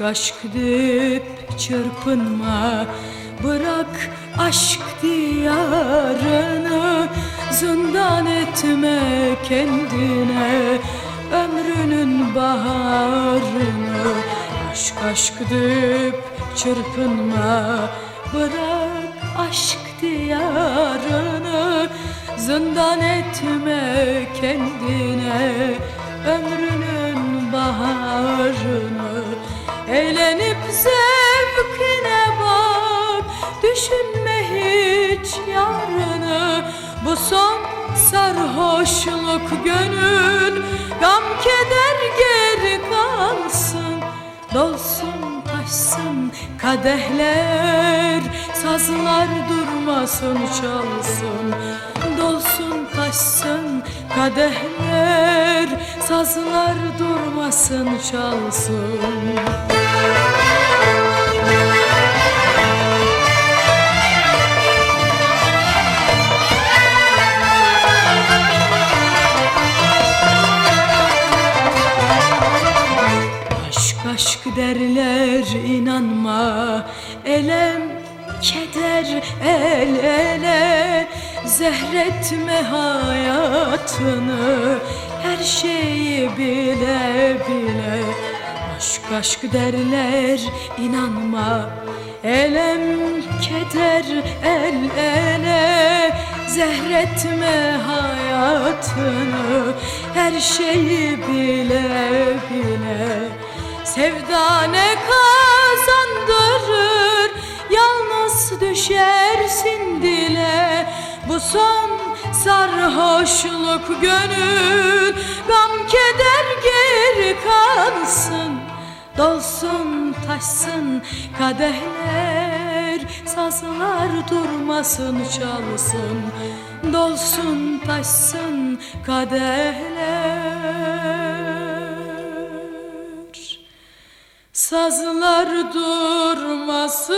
aşk deyip çırpınma. Bırak aşk diyarını Zindan etme kendine. Ömrünün baharını. Aşk aşk deyip çırpınma. Bırak aşk diyarını Zindan etme kendine. Ömrünün baharını Eğlenip zevkine bak. Düşünme hiç yarını. Bu son sarhoşluk gönül. Gam keder geri kalsın. Dolsun taşsın kadehler. Sazlar durmasın çalsın. Dolsun taşsın kadehler Sazlar durmasın çalsın. Aşk aşk derler inanma. Elem keder el ele Zehretme hayatını Her şeyi bile bile. Aşk aşk derler inanma. Elem keder el ele. Zehretme hayatını Her şeyi bile bile. Sevda ne kazandırır Bu son sarhoşluk gönül Gam keder geri kalsın. Dolsun taşsın kadehler Sazlar durmasın çalsın. Dolsun taşsın kadehler Sazlar durmasın